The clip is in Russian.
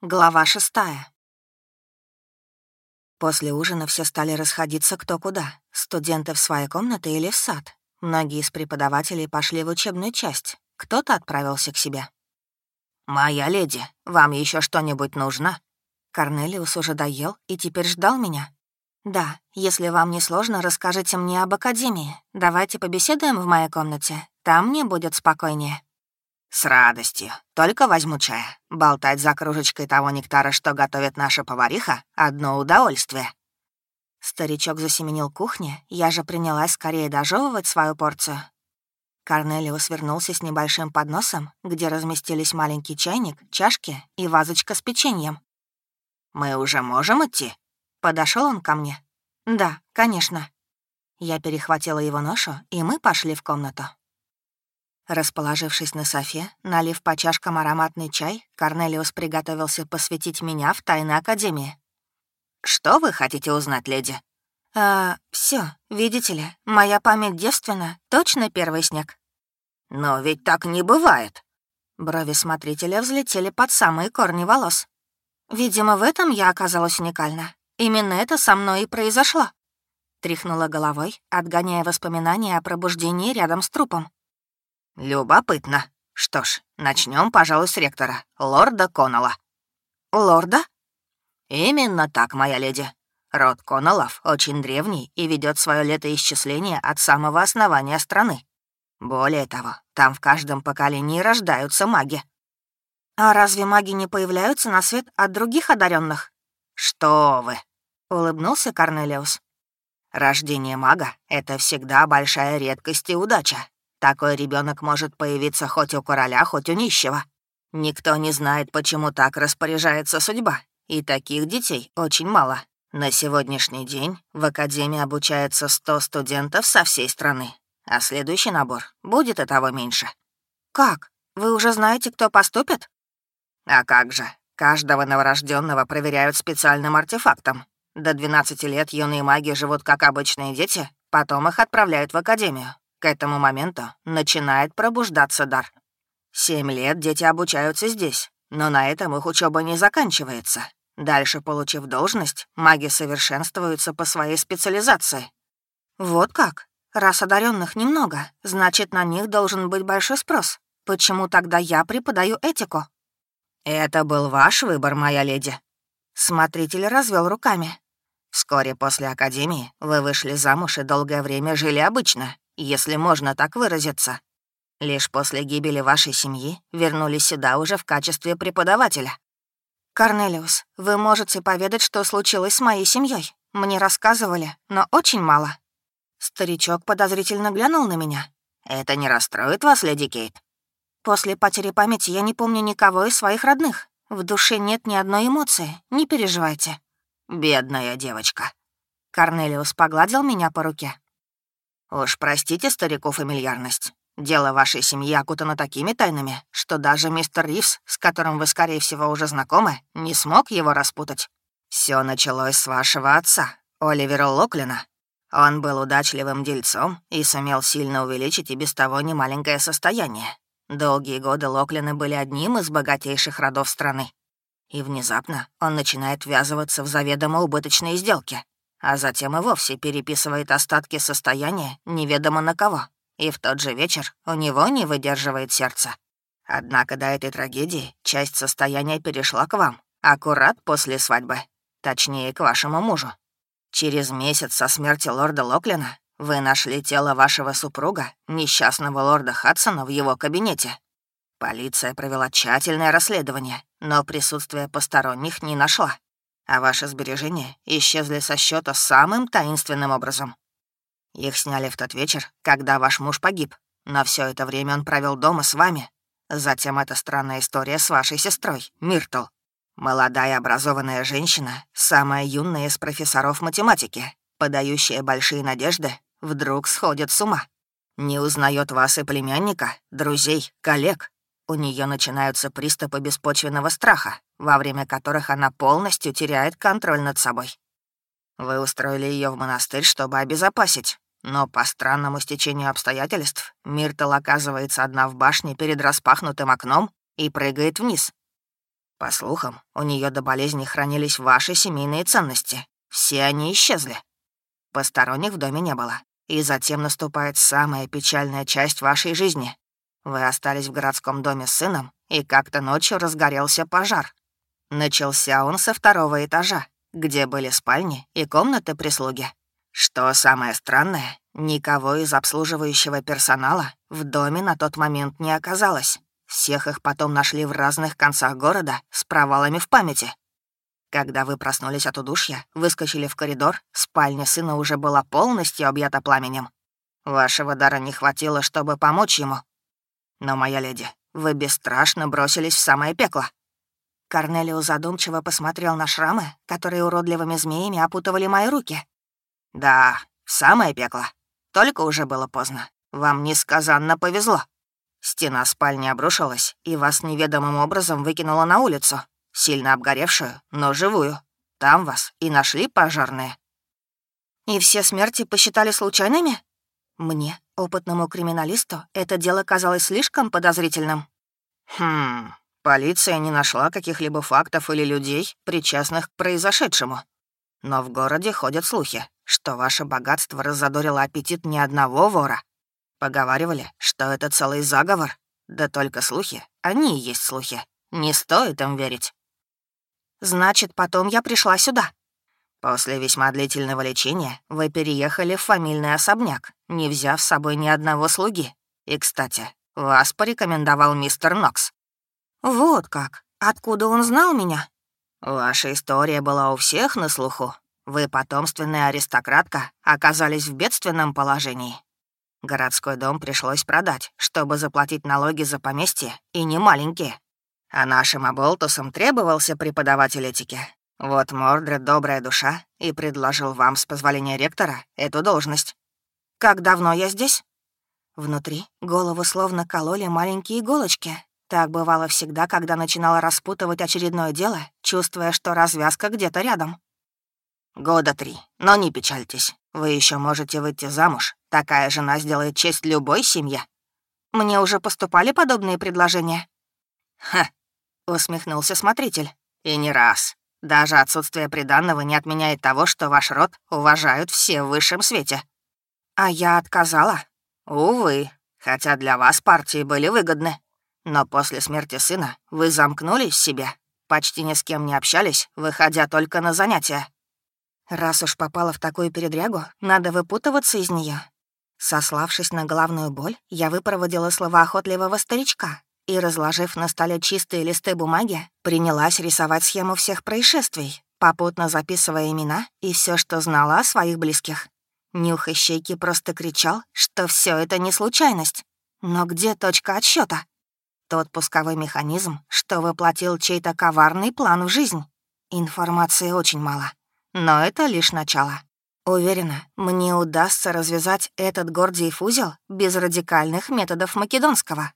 Глава шестая. После ужина все стали расходиться кто куда. Студенты в свои комнаты или в сад. Многие из преподавателей пошли в учебную часть. Кто-то отправился к себе. «Моя леди, вам еще что-нибудь нужно?» Корнелиус уже доел и теперь ждал меня. «Да, если вам не сложно, расскажите мне об Академии. Давайте побеседуем в моей комнате. Там мне будет спокойнее». «С радостью. Только возьму чая. Болтать за кружечкой того нектара, что готовит наша повариха, — одно удовольствие». Старичок засеменил кухне, я же принялась скорее дожевывать свою порцию. Корнелиус вернулся с небольшим подносом, где разместились маленький чайник, чашки и вазочка с печеньем. «Мы уже можем идти?» Подошел он ко мне. «Да, конечно». Я перехватила его ношу, и мы пошли в комнату. Расположившись на софе, налив по чашкам ароматный чай, Корнелиус приготовился посвятить меня в тайны Академии. «Что вы хотите узнать, леди?» «А, все, видите ли, моя память девственна, точно первый снег». «Но ведь так не бывает». Брови смотрителя взлетели под самые корни волос. «Видимо, в этом я оказалась уникальна. Именно это со мной и произошло». Тряхнула головой, отгоняя воспоминания о пробуждении рядом с трупом. «Любопытно. Что ж, начнем, пожалуй, с ректора, лорда Коннелла». «Лорда?» «Именно так, моя леди. Род Коннеллов очень древний и ведет свое летоисчисление от самого основания страны. Более того, там в каждом поколении рождаются маги». «А разве маги не появляются на свет от других одаренных? «Что вы!» — улыбнулся Корнелиус. «Рождение мага — это всегда большая редкость и удача. Такой ребенок может появиться хоть у короля, хоть у нищего. Никто не знает, почему так распоряжается судьба, и таких детей очень мало. На сегодняшний день в Академии обучается 100 студентов со всей страны, а следующий набор будет и того меньше. «Как? Вы уже знаете, кто поступит?» «А как же. Каждого новорожденного проверяют специальным артефактом. До 12 лет юные маги живут как обычные дети, потом их отправляют в Академию. К этому моменту начинает пробуждаться дар. Семь лет дети обучаются здесь, но на этом их учеба не заканчивается. Дальше, получив должность, маги совершенствуются по своей специализации. Вот как? Раз одаренных немного, значит, на них должен быть большой спрос. Почему тогда я преподаю этику? Это был ваш выбор, моя леди. Смотритель развел руками. Вскоре после академии вы вышли замуж и долгое время жили обычно, если можно так выразиться. Лишь после гибели вашей семьи вернулись сюда уже в качестве преподавателя. «Корнелиус, вы можете поведать, что случилось с моей семьей? Мне рассказывали, но очень мало». Старичок подозрительно глянул на меня. «Это не расстроит вас, леди Кейт?» «После потери памяти я не помню никого из своих родных. В душе нет ни одной эмоции, не переживайте». «Бедная девочка». Корнелиус погладил меня по руке. «Уж простите старику фамильярность. Дело вашей семьи окутано такими тайнами, что даже мистер Ривз, с которым вы, скорее всего, уже знакомы, не смог его распутать. Все началось с вашего отца, Оливера Локлина. Он был удачливым дельцом и сумел сильно увеличить и без того немаленькое состояние. Долгие годы Локлины были одним из богатейших родов страны. И внезапно он начинает ввязываться в заведомо убыточные сделки, а затем и вовсе переписывает остатки состояния неведомо на кого. И в тот же вечер у него не выдерживает сердце. Однако до этой трагедии часть состояния перешла к вам, аккурат после свадьбы. Точнее, к вашему мужу. Через месяц со смерти лорда Локлина вы нашли тело вашего супруга, несчастного лорда Хадсона, в его кабинете. Полиция провела тщательное расследование, но присутствие посторонних не нашла а ваши сбережения исчезли со счета самым таинственным образом. Их сняли в тот вечер, когда ваш муж погиб, но все это время он провел дома с вами. Затем эта странная история с вашей сестрой, Миртл. Молодая образованная женщина, самая юная из профессоров математики, подающая большие надежды, вдруг сходит с ума. Не узнает вас и племянника, друзей, коллег, у нее начинаются приступы беспочвенного страха, во время которых она полностью теряет контроль над собой. Вы устроили ее в монастырь, чтобы обезопасить, но по странному стечению обстоятельств Миртл оказывается одна в башне перед распахнутым окном и прыгает вниз. По слухам, у нее до болезни хранились ваши семейные ценности. Все они исчезли. Посторонних в доме не было. И затем наступает самая печальная часть вашей жизни. Вы остались в городском доме с сыном, и как-то ночью разгорелся пожар. Начался он со второго этажа, где были спальни и комнаты прислуги. Что самое странное, никого из обслуживающего персонала в доме на тот момент не оказалось. Всех их потом нашли в разных концах города с провалами в памяти. Когда вы проснулись от удушья, выскочили в коридор, спальня сына уже была полностью объята пламенем. Вашего дара не хватило, чтобы помочь ему. Но, моя леди, вы бесстрашно бросились в самое пекло. Корнелио задумчиво посмотрел на шрамы, которые уродливыми змеями опутывали мои руки. «Да, в самое пекло. Только уже было поздно. Вам несказанно повезло. Стена спальни обрушилась, и вас неведомым образом выкинула на улицу, сильно обгоревшую, но живую. Там вас и нашли пожарные». «И все смерти посчитали случайными?» Мне, опытному криминалисту, это дело казалось слишком подозрительным. «Хм, полиция не нашла каких-либо фактов или людей, причастных к произошедшему. Но в городе ходят слухи, что ваше богатство раззадорило аппетит ни одного вора. Поговаривали, что это целый заговор. Да только слухи, они и есть слухи. Не стоит им верить. Значит, потом я пришла сюда. После весьма длительного лечения вы переехали в фамильный особняк, не взяв с собой ни одного слуги. И, кстати, вас порекомендовал мистер Нокс. Вот как. Откуда он знал меня? Ваша история была у всех на слуху. Вы, потомственная аристократка, оказались в бедственном положении. Городской дом пришлось продать, чтобы заплатить налоги за поместье, и не маленькие. А нашим оболтусам требовался преподаватель этики. Вот Мордред добрая душа и предложил вам с позволения ректора эту должность. Как давно я здесь? Внутри голову словно кололи маленькие иголочки. Так бывало всегда, когда начинала распутывать очередное дело, чувствуя, что развязка где-то рядом. Года три, но не печальтесь. Вы еще можете выйти замуж. Такая жена сделает честь любой семье. Мне уже поступали подобные предложения. Ха, усмехнулся смотритель. И не раз. Даже отсутствие приданного не отменяет того, что ваш род уважают все в высшем свете. А я отказала? Увы, хотя для вас партии были выгодны. Но после смерти сына вы замкнулись в себе, почти ни с кем не общались, выходя только на занятия. Раз уж попала в такую передрягу, надо выпутываться из нее. Сославшись на головную боль, я выпроводила слова охотливого старичка и, разложив на столе чистые листы бумаги, принялась рисовать схему всех происшествий, попутно записывая имена и все, что знала о своих близких. Нюх ищейки просто кричал, что все это не случайность. Но где точка отсчета? Тот пусковой механизм, что воплотил чей-то коварный план в жизнь. Информации очень мало. Но это лишь начало. Уверена, мне удастся развязать этот Гордиев узел без радикальных методов Македонского.